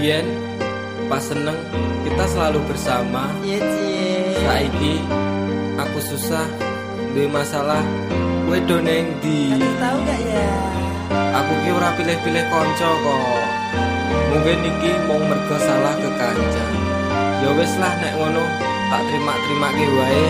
Bien, pas seneng kita selalu bersama. Iya, Cie. Saiki aku susah, duwe masalah. Kowe do neng ndi? Tahu gak ya? Aku ki ora pilih-pilih kanca kok. Mungkin iki mung mergo salah ke kanca. Ya wis lah nek ngono, tak terima-terima wae.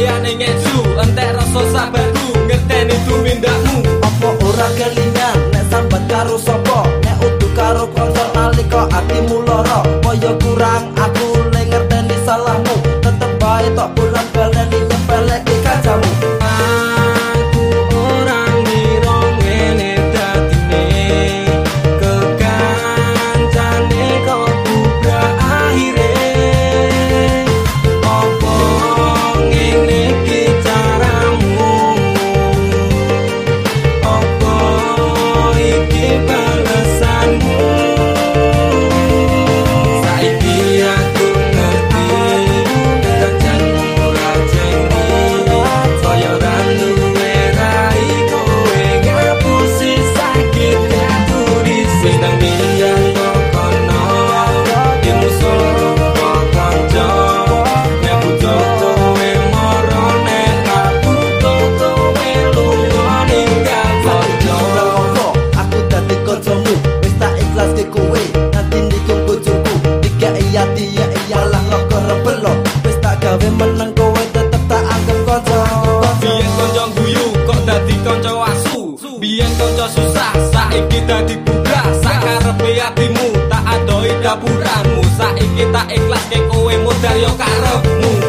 Sek gaweane ngeju Entek rasa sabarku, ngerteni tumindakmu Apa ora kelingan nek sambat karo sapa? Nek udu karo kanca nalika atimu lara kaya kurang gawe meneng kowe tetep tak anggap kanca. Biyen konco guyu, kok dadi konco asu Biyen konco susah, saiki dadi buka Sakarepe atimu, tak adoi dapuranmu Saiki tak ikhlas kowe modal yo karepmu